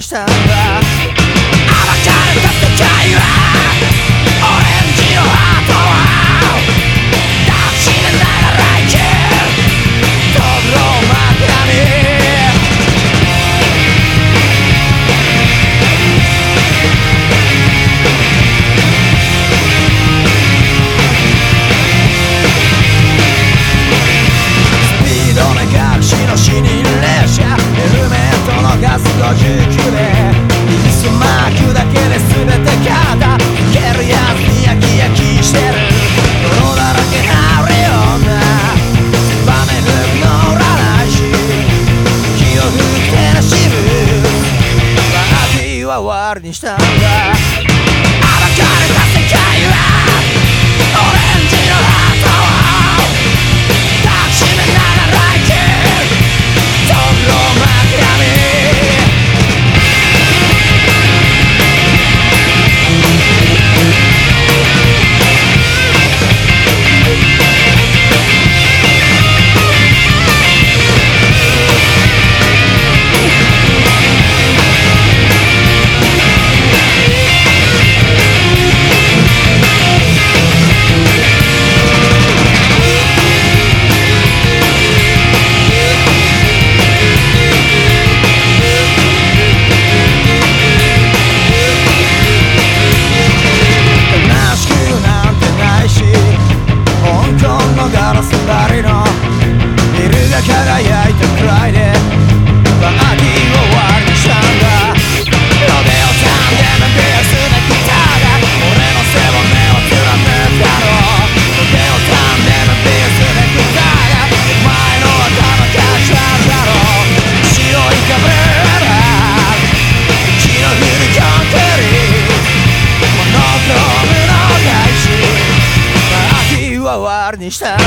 したんだ。暴かれた世界は Morningstar. にしたんだ